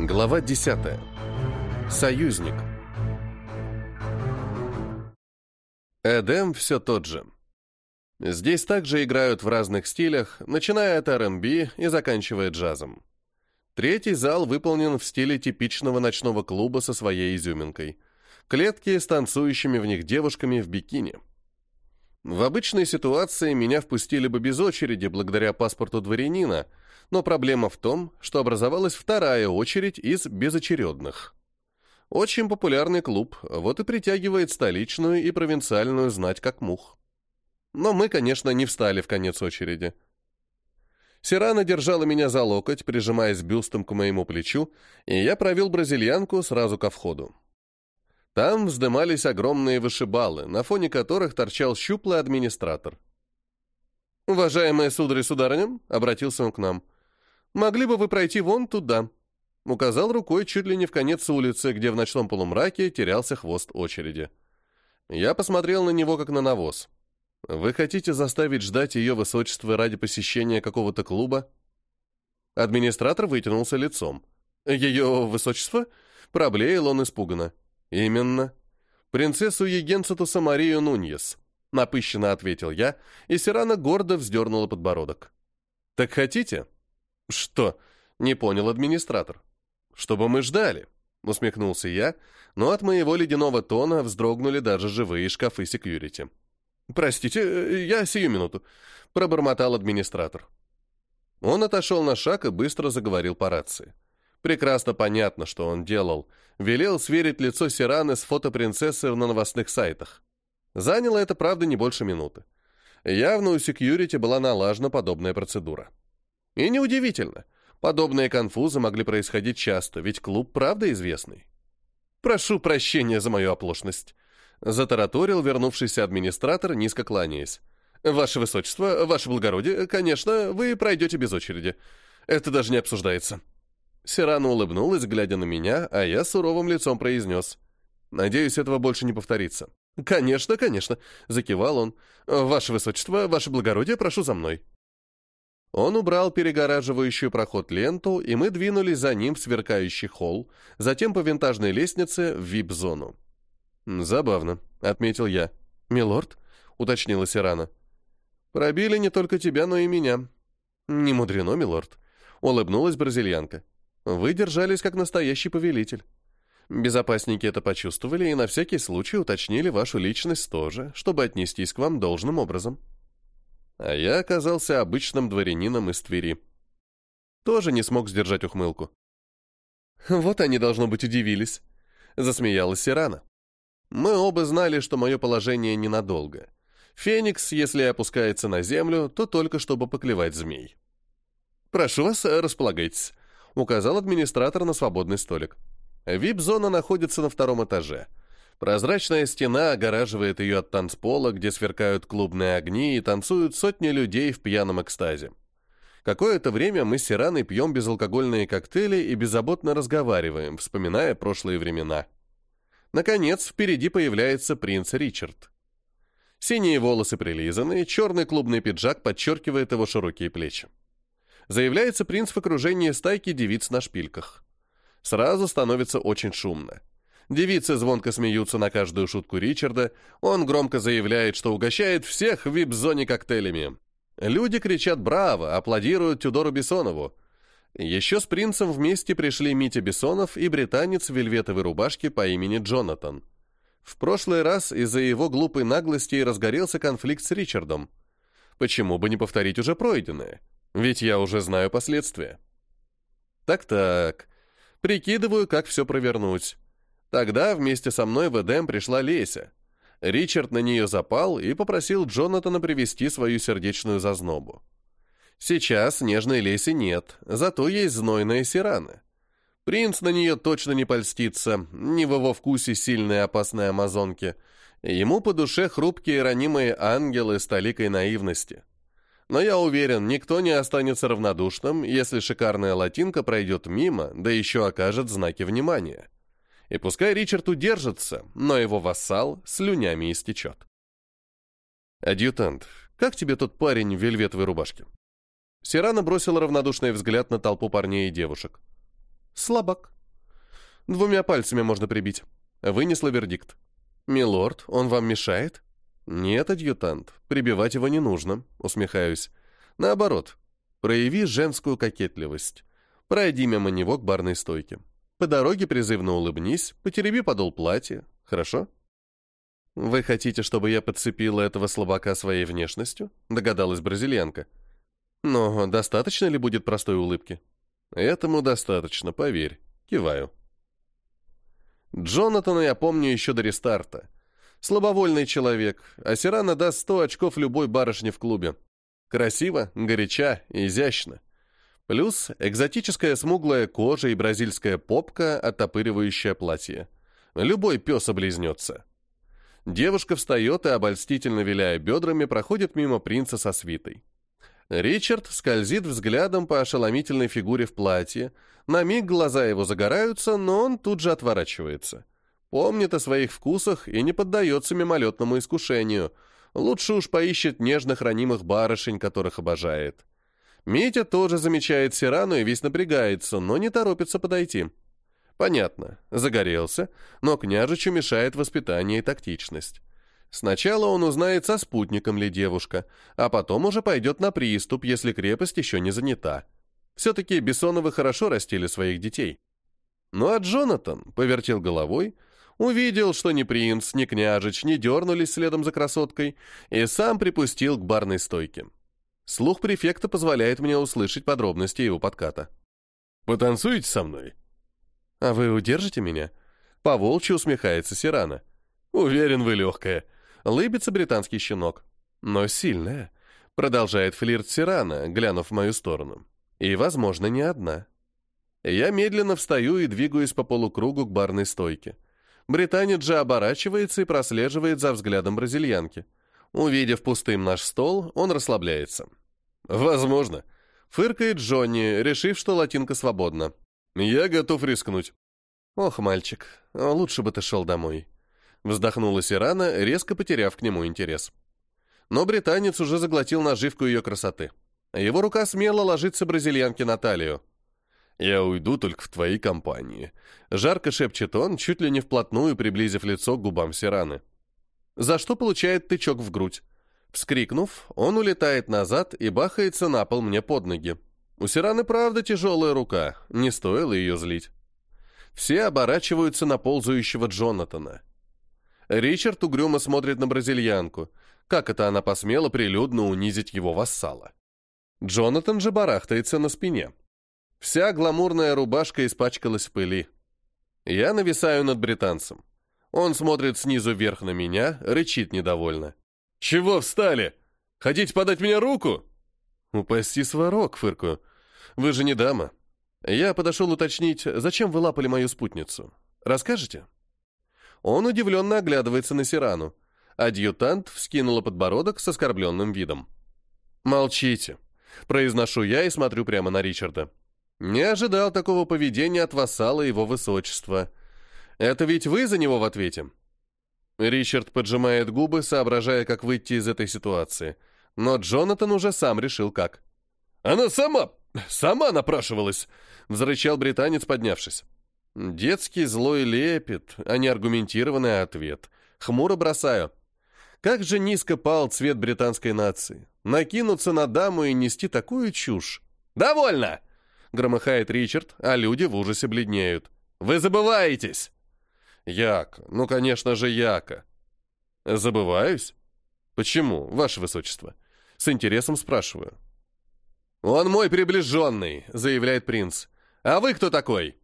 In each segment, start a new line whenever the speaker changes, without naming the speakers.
Глава 10. Союзник. Эдем все тот же. Здесь также играют в разных стилях, начиная от R&B и заканчивая джазом. Третий зал выполнен в стиле типичного ночного клуба со своей изюминкой. Клетки с танцующими в них девушками в бикини. В обычной ситуации меня впустили бы без очереди благодаря паспорту дворянина – но проблема в том, что образовалась вторая очередь из безочередных. Очень популярный клуб, вот и притягивает столичную и провинциальную знать как мух. Но мы, конечно, не встали в конец очереди. Сирана держала меня за локоть, прижимаясь бюстом к моему плечу, и я провел бразильянку сразу ко входу. Там вздымались огромные вышибалы, на фоне которых торчал щуплый администратор. «Уважаемые сударь и сударыня», — обратился он к нам, — Могли бы вы пройти вон туда?» Указал рукой чуть ли не в конец улицы, где в ночном полумраке терялся хвост очереди. Я посмотрел на него, как на навоз. «Вы хотите заставить ждать ее высочество ради посещения какого-то клуба?» Администратор вытянулся лицом. «Ее высочество?» Проблеял он испуганно. «Именно. Принцессу Егенцетуса Марию Нуньес», — напыщенно ответил я, и Сирана гордо вздернула подбородок. «Так хотите?» «Что?» — не понял администратор. «Чтобы мы ждали», — усмехнулся я, но от моего ледяного тона вздрогнули даже живые шкафы секьюрити. «Простите, я сию минуту», — пробормотал администратор. Он отошел на шаг и быстро заговорил по рации. Прекрасно понятно, что он делал. Велел сверить лицо Сираны с фото принцессы на новостных сайтах. Заняло это, правда, не больше минуты. Явно у секьюрити была налажена подобная процедура. И неудивительно. Подобные конфузы могли происходить часто, ведь клуб правда известный. «Прошу прощения за мою оплошность», — затараторил вернувшийся администратор, низко кланяясь. «Ваше Высочество, Ваше Благородие, конечно, вы пройдете без очереди. Это даже не обсуждается». Сирана улыбнулась, глядя на меня, а я суровым лицом произнес. «Надеюсь, этого больше не повторится». «Конечно, конечно», — закивал он. «Ваше Высочество, Ваше Благородие, прошу за мной». Он убрал перегораживающую проход ленту, и мы двинулись за ним в сверкающий холл, затем по винтажной лестнице в вип-зону. «Забавно», — отметил я. «Милорд?» — уточнила Сирана. «Пробили не только тебя, но и меня». «Не мудрено, милорд», — улыбнулась бразильянка. «Вы держались как настоящий повелитель. Безопасники это почувствовали и на всякий случай уточнили вашу личность тоже, чтобы отнестись к вам должным образом» а я оказался обычным дворянином из Твери. Тоже не смог сдержать ухмылку. «Вот они, должно быть, удивились», — засмеялась Сирана. «Мы оба знали, что мое положение ненадолго. Феникс, если опускается на землю, то только чтобы поклевать змей». «Прошу вас, располагайтесь», — указал администратор на свободный столик. «Вип-зона находится на втором этаже». Прозрачная стена огораживает ее от танцпола, где сверкают клубные огни и танцуют сотни людей в пьяном экстазе. Какое-то время мы с Сираной пьем безалкогольные коктейли и беззаботно разговариваем, вспоминая прошлые времена. Наконец, впереди появляется принц Ричард. Синие волосы прилизаны, черный клубный пиджак подчеркивает его широкие плечи. Заявляется принц в окружении стайки девиц на шпильках. Сразу становится очень шумно. Девицы звонко смеются на каждую шутку Ричарда. Он громко заявляет, что угощает всех в вип-зоне коктейлями. Люди кричат «Браво!», аплодируют Тюдору Бессонову. Еще с принцем вместе пришли Митя Бессонов и британец в вельветовой рубашке по имени Джонатан. В прошлый раз из-за его глупой наглости разгорелся конфликт с Ричардом. Почему бы не повторить уже пройденное? Ведь я уже знаю последствия. Так-так. Прикидываю, как все провернуть. Тогда вместе со мной в Эдем пришла Леся. Ричард на нее запал и попросил Джонатана привести свою сердечную зазнобу. Сейчас нежной Леси нет, зато есть знойная Сирана. Принц на нее точно не польстится, не в его вкусе сильные опасные амазонки. Ему по душе хрупкие ранимые ангелы с толикой наивности. Но я уверен, никто не останется равнодушным, если шикарная латинка пройдет мимо, да еще окажет знаки внимания. И пускай Ричард удержится, но его вассал слюнями истечет. «Адъютант, как тебе тот парень в вельветовой рубашке?» Сирана бросила равнодушный взгляд на толпу парней и девушек. Слабак. Двумя пальцами можно прибить. Вынесла вердикт. «Милорд, он вам мешает?» «Нет, адъютант, прибивать его не нужно», — усмехаюсь. «Наоборот, прояви женскую кокетливость. Пройди мимо него к барной стойке. По дороге призывно улыбнись, потереби подол платья. Хорошо?» «Вы хотите, чтобы я подцепила этого слабака своей внешностью?» — догадалась бразильянка. «Но достаточно ли будет простой улыбки?» «Этому достаточно, поверь. Киваю». Джонатана я помню еще до рестарта. Слабовольный человек, а Сирана даст 100 очков любой барышне в клубе. Красиво, горяча, изящно. Плюс экзотическая смуглая кожа и бразильская попка, оттопыривающая платье. Любой пес облизнется. Девушка встает и, обольстительно виляя бедрами, проходит мимо принца со свитой. Ричард скользит взглядом по ошеломительной фигуре в платье. На миг глаза его загораются, но он тут же отворачивается. Помнит о своих вкусах и не поддается мимолетному искушению. Лучше уж поищет нежных ранимых барышень, которых обожает. Митя тоже замечает Сирану и весь напрягается, но не торопится подойти. Понятно, загорелся, но княжичу мешает воспитание и тактичность. Сначала он узнает, со спутником ли девушка, а потом уже пойдет на приступ, если крепость еще не занята. Все-таки Бессоновы хорошо растили своих детей. Ну а Джонатан повертел головой, увидел, что ни принц, ни княжич не дернулись следом за красоткой, и сам припустил к барной стойке. Слух префекта позволяет мне услышать подробности его подката.
«Потанцуете со мной?»
«А вы удержите меня?» Поволчьи усмехается Сирана.
«Уверен, вы легкая.
Лыбится британский щенок. Но сильная. Продолжает флирт Сирана, глянув в мою сторону. И, возможно, не одна. Я медленно встаю и двигаюсь по полукругу к барной стойке. Британец же оборачивается и прослеживает за взглядом бразильянки. Увидев пустым наш стол, он расслабляется.
«Возможно», —
фыркает Джонни, решив, что латинка свободна.
«Я готов рискнуть».
«Ох, мальчик, лучше бы ты шел домой». Вздохнула Сирана, резко потеряв к нему интерес. Но британец уже заглотил наживку ее красоты. Его рука смело ложится бразильянке на талию.
«Я уйду только в твоей компании», —
жарко шепчет он, чуть ли не вплотную приблизив лицо к губам Сираны. За что получает тычок в грудь. Вскрикнув, он улетает назад и бахается на пол мне под ноги. У Сираны правда тяжелая рука, не стоило ее злить. Все оборачиваются на ползающего Джонатана. Ричард угрюмо смотрит на бразильянку. Как это она посмела прилюдно унизить его вассала? Джонатан же барахтается на спине. Вся гламурная рубашка испачкалась в пыли. Я нависаю над британцем. Он смотрит снизу вверх на меня, рычит недовольно.
«Чего встали? Хотите подать мне руку?»
«Упаси сварок», — фыркаю. «Вы же не дама. Я подошел уточнить, зачем вы лапали мою спутницу. Расскажете?» Он удивленно оглядывается на Сирану. Адъютант вскинула подбородок с оскорбленным видом. «Молчите», — произношу я и смотрю прямо на Ричарда. «Не ожидал такого поведения от вассала его высочества. Это ведь вы за него в ответе?» Ричард поджимает губы, соображая, как выйти из этой ситуации. Но Джонатан уже сам решил, как.
«Она сама, сама напрашивалась!» — взрычал британец, поднявшись.
Детский злой лепет, а не аргументированный ответ. Хмуро бросаю. Как же низко пал цвет британской нации. Накинуться на даму и нести такую чушь.
«Довольно!»
— громыхает Ричард, а люди в ужасе бледнеют.
«Вы забываетесь!»
«Яка, ну, конечно же, Яка». «Забываюсь? Почему, ваше высочество?» С интересом спрашиваю.
«Он мой приближенный», — заявляет принц. «А вы кто такой?»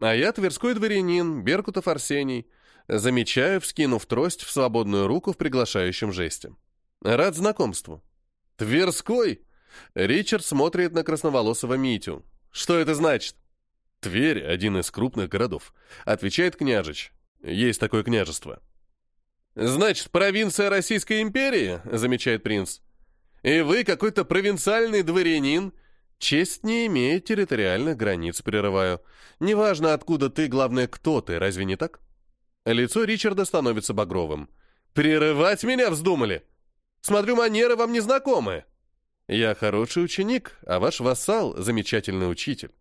А я тверской дворянин, Беркутов Арсений. Замечаю, вскинув трость в свободную руку в приглашающем жесте. Рад знакомству.
Тверской?
Ричард смотрит на красноволосого Митю. Что это значит?
Тверь — один из крупных городов. Отвечает княжич. Есть такое княжество.
Значит, провинция Российской империи, замечает принц. И вы какой-то провинциальный дворянин, Честь не имеет территориальных границ, прерываю. Неважно, откуда ты, главное, кто ты, разве не так? Лицо Ричарда становится багровым. «Прерывать меня вздумали? Смотрю, манеры вам незнакомы». «Я хороший ученик, а ваш вассал — замечательный учитель».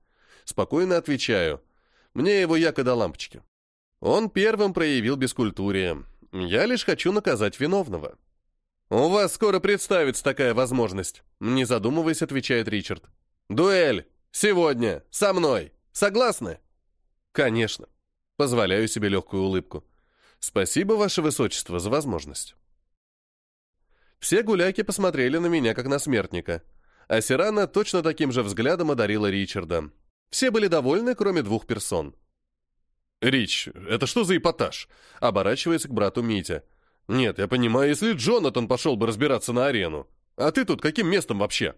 Спокойно отвечаю. Мне его яко до лампочки. Он первым проявил бескультурие. Я лишь хочу наказать виновного. «У вас скоро представится такая возможность», — не задумываясь, отвечает Ричард. «Дуэль! Сегодня! Со мной! Согласны?» «Конечно». Позволяю себе легкую улыбку. «Спасибо, ваше высочество, за возможность». Все гуляки посмотрели на меня, как на смертника. А Сирана точно таким же взглядом одарила Ричарда. Все были довольны, кроме двух персон. «Рич, это что за эпатаж?» — оборачивается к брату Митя. «Нет, я понимаю, если Джонатан пошел бы разбираться на арену. А ты тут каким местом вообще?»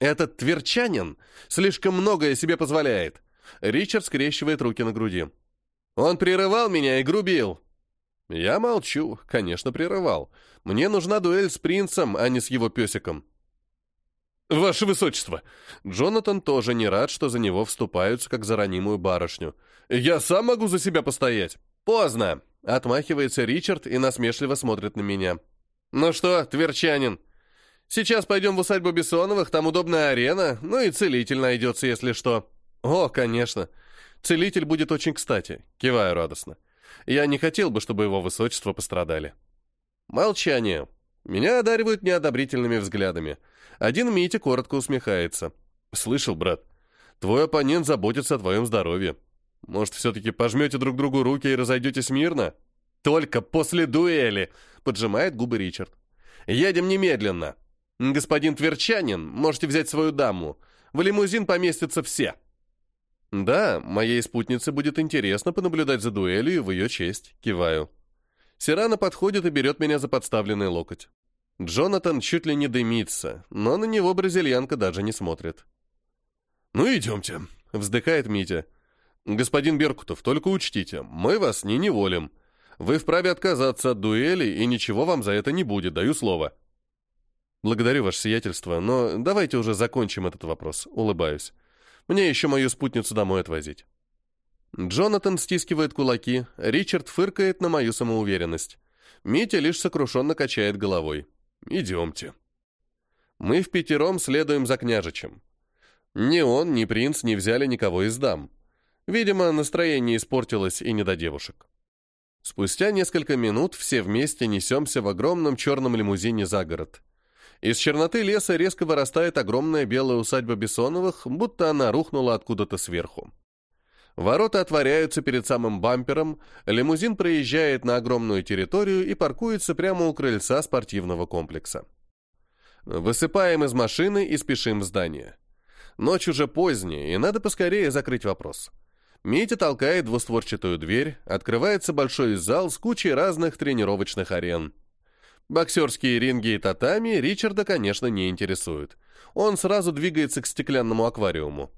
«Этот тверчанин слишком многое себе позволяет». Ричард скрещивает руки на груди. «Он прерывал меня и грубил». Я молчу, конечно, прерывал. Мне нужна дуэль с принцем, а не с его песиком. «Ваше высочество!» Джонатан тоже не рад, что за него вступаются, как за ранимую барышню. «Я сам могу за себя постоять!» «Поздно!» — отмахивается Ричард и насмешливо смотрит на меня. «Ну что, тверчанин, сейчас пойдем в усадьбу Бессоновых, там удобная арена, ну и целитель найдется, если что». «О, конечно. Целитель будет очень кстати», — киваю радостно. «Я не хотел бы, чтобы его высочество пострадали». Молчание. Меня одаривают неодобрительными взглядами. Один Митя коротко усмехается. «Слышал, брат, твой оппонент заботится о твоем здоровье. Может, все-таки пожмете друг другу руки и разойдетесь мирно?» «Только после дуэли!» — поджимает губы Ричард. «Едем немедленно. Господин Тверчанин, можете взять свою даму. В лимузин поместятся все». «Да, моей спутнице будет интересно понаблюдать за дуэлью в ее честь», — киваю. Сирана подходит и берет меня за подставленный локоть. Джонатан чуть ли не дымится, но на него бразильянка даже не смотрит. «Ну, идемте», — вздыхает Митя. «Господин Беркутов, только учтите, мы вас не неволим. Вы вправе отказаться от дуэли, и ничего вам за это не будет, даю слово». «Благодарю, ваше сиятельство, но давайте уже закончим этот вопрос», — улыбаюсь. «Мне еще мою спутницу домой отвозить». Джонатан стискивает кулаки, Ричард фыркает на мою самоуверенность. Митя лишь сокрушенно качает головой. «Идемте». Мы в пятером следуем за княжичем. Ни он, ни принц не взяли никого из дам. Видимо, настроение испортилось и не до девушек. Спустя несколько минут все вместе несемся в огромном черном лимузине за город. Из черноты леса резко вырастает огромная белая усадьба Бессоновых, будто она рухнула откуда-то сверху. Ворота отворяются перед самым бампером, лимузин проезжает на огромную территорию и паркуется прямо у крыльца спортивного комплекса. Высыпаем из машины и спешим в здание. Ночь уже поздняя, и надо поскорее закрыть вопрос. Митя толкает двустворчатую дверь, открывается большой зал с кучей разных тренировочных арен. Боксерские ринги и татами Ричарда, конечно, не интересуют. Он сразу двигается к стеклянному аквариуму.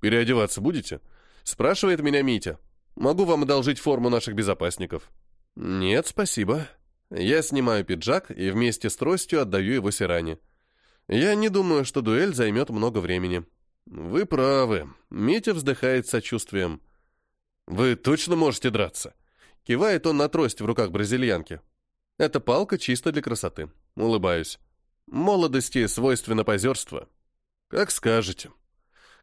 «Переодеваться будете?» Спрашивает меня Митя. Могу вам одолжить форму наших безопасников? Нет, спасибо. Я снимаю пиджак и вместе с тростью отдаю его Сиране. Я не думаю, что дуэль займет много времени. Вы правы. Митя вздыхает сочувствием. Вы точно можете драться? Кивает он на трость в руках бразильянки. Эта палка чисто для красоты. Улыбаюсь. Молодости свойственно позерство. Как скажете.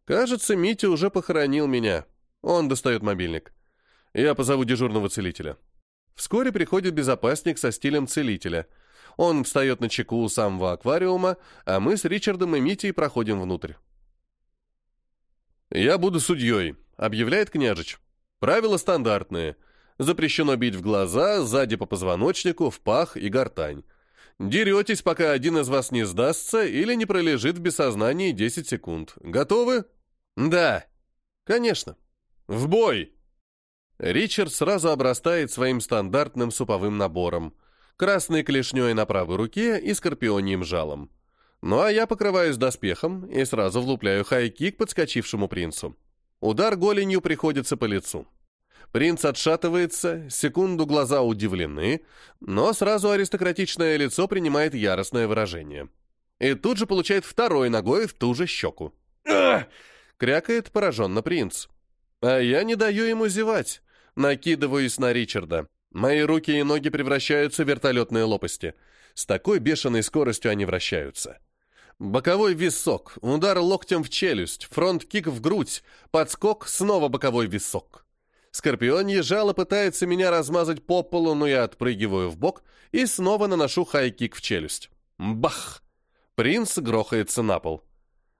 Кажется, Митя уже похоронил меня. Он достает мобильник. Я позову дежурного целителя. Вскоре приходит безопасник со стилем целителя. Он встает на чеку у самого аквариума, а мы с Ричардом и Митей проходим внутрь. «Я буду судьей», — объявляет княжич. «Правила стандартные. Запрещено бить в глаза, сзади по позвоночнику, в пах и гортань. Деретесь, пока один из вас не сдастся или не пролежит в бессознании 10 секунд. Готовы?» «Да, конечно. В бой!» Ричард сразу обрастает своим стандартным суповым набором. Красной клешней на правой руке и скорпионием жалом. Ну а я покрываюсь доспехом и сразу влупляю хай-кик подскочившему принцу. Удар голенью приходится по лицу. Принц отшатывается, секунду глаза удивлены, но сразу аристократичное лицо принимает яростное выражение. И тут же получает второй ногой в ту же щеку. «Ах!» Крякает пораженно принц. А я не даю ему зевать. Накидываюсь на Ричарда. Мои руки и ноги превращаются в вертолетные лопасти. С такой бешеной скоростью они вращаются. Боковой в висок, удар локтем в челюсть, front kick в грудь, подскок, снова боковой в висок. Скорпионье жало пытается меня размазать по полу, но я отпрыгиваю в бок и снова наношу high kick в челюсть. Бах! Принц грохается на пол.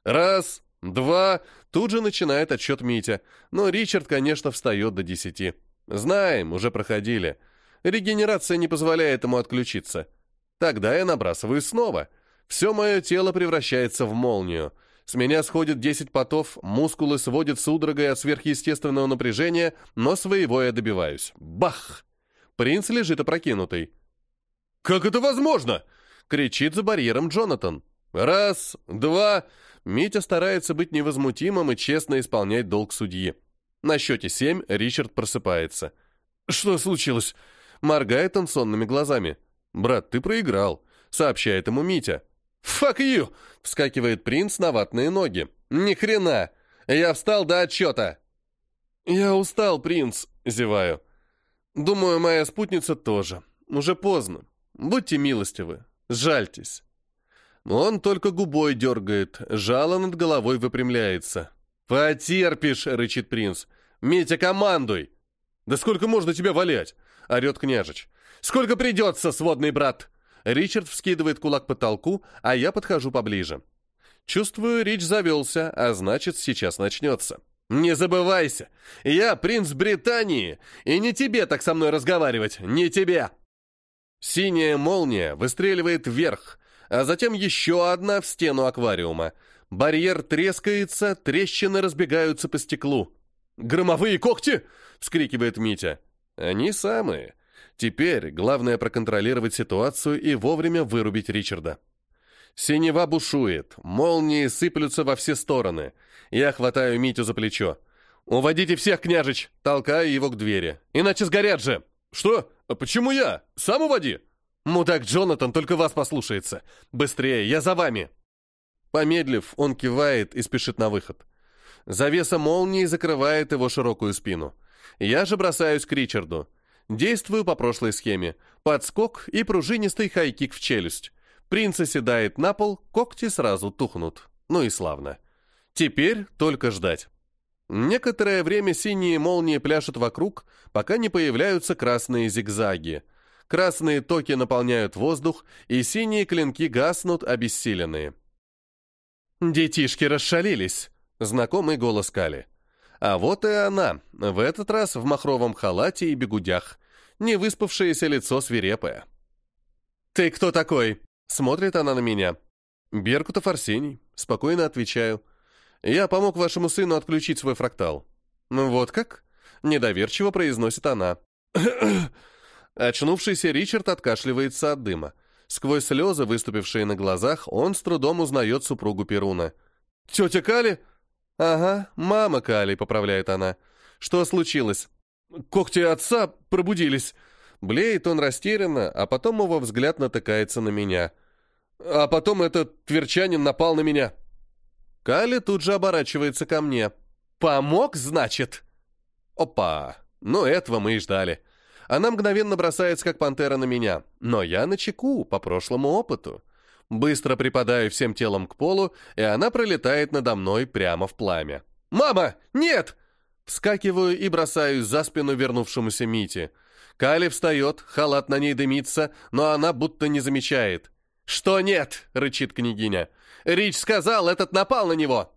Раз, два, тут же начинает отсчет Митя, но Ричард, конечно, встает до десяти. Знаем, уже проходили. Регенерация не позволяет ему отключиться. Тогда я набрасываю снова. Все мое тело превращается в молнию. С меня сходит 10 потов, мускулы сводят судорогой от сверхъестественного напряжения, но своего я добиваюсь. Бах! Принц лежит опрокинутый. «Как это возможно?» — кричит за барьером Джонатан. «Раз, два...» Митя старается быть невозмутимым и честно исполнять долг судьи. На счете семь Ричард просыпается. «Что случилось?» Моргает он сонными глазами. «Брат, ты проиграл», — сообщает ему Митя. «Fuck you!» — вскакивает принц на ватные ноги. «Ни хрена! Я встал до отчета!» «Я устал, принц», — зеваю. «Думаю, моя спутница тоже. Уже поздно. Будьте милостивы. Жальтесь». Он только губой дергает, жало над головой выпрямляется. «Потерпишь!» — рычит принц. «Митя, командуй!» «Да сколько можно тебя валять?» — орет княжич. «Сколько придется, сводный брат!» Ричард вскидывает кулак к потолку, а я подхожу поближе. Чувствую, Рич завелся, а значит, сейчас начнется. «Не забывайся! Я принц Британии, и не тебе так со мной разговаривать, не тебе!» Синяя молния выстреливает вверх, а затем еще одна в стену аквариума. Барьер трескается, трещины разбегаются по стеклу. «Громовые когти!» — вскрикивает Митя. «Они самые. Теперь главное проконтролировать ситуацию и вовремя вырубить Ричарда». Синева бушует, молнии сыплются во все стороны. Я хватаю Митю за плечо. «Уводите всех, княжич!» Толкаю его к двери. «Иначе сгорят же!» «Что? Почему я? Сам уводи!» «Мудак Джонатан только вас послушается. Быстрее, я за вами!» Помедлив, он кивает и спешит на выход. Завеса молнии закрывает его широкую спину. Я же бросаюсь к Ричарду. Действую по прошлой схеме. Подскок и пружинистый хайкик в челюсть. Принц оседает на пол, когти сразу тухнут. Ну и славно. Теперь только ждать. Некоторое время синие молнии пляшут вокруг, пока не появляются красные зигзаги. Красные токи наполняют воздух, и синие клинки гаснут, обессиленные. «Детишки расшалились», Знакомый голос Кали. А вот и она, в этот раз в махровом халате и бегудях. Невыспавшееся лицо свирепое. «Ты кто такой?» Смотрит она на меня. «Беркутов Арсений», спокойно отвечаю. «Я помог вашему сыну отключить свой фрактал». «Ну вот как?» Недоверчиво произносит она. Очнувшийся Ричард откашливается от дыма. Сквозь слезы, выступившие на глазах, он с трудом узнает супругу Перуна. «Тетя Кали?» «Ага, мама Кали», — поправляет она. «Что случилось?» «Когти отца пробудились». Блеет он растерянно, а потом его взгляд натыкается на меня. А потом этот тверчанин напал на меня. Кали тут же оборачивается ко мне. «Помог, значит?» «Опа! Ну, этого мы и ждали». Она мгновенно бросается, как пантера на меня. Но я на чеку, по прошлому опыту. Быстро припадаю всем телом к полу, и она пролетает надо мной прямо в пламя. «Мама! Нет!» Вскакиваю и бросаюсь за спину вернувшемуся Мите. Кали встает, халат на ней дымится, но она будто не замечает. «Что нет?» — рычит княгиня. «Рич сказал, этот напал на него!»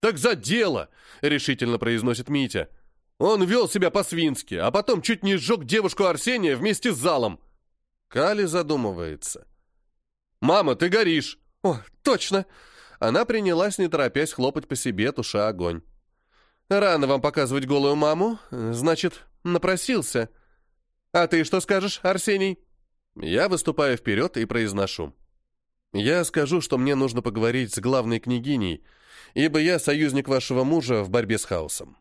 «Так за дело!» — решительно произносит Митя. «Он вел себя по-свински, а потом чуть не сжег девушку Арсения вместе с залом!» Кали задумывается. «Мама, ты горишь!» «О, точно!» Она принялась, не торопясь, хлопать по себе, туша огонь. «Рано вам показывать голую маму. Значит, напросился. А ты что скажешь, Арсений?» Я выступаю вперед и произношу. «Я скажу, что мне нужно поговорить с главной княгиней, ибо я союзник вашего мужа в борьбе с хаосом.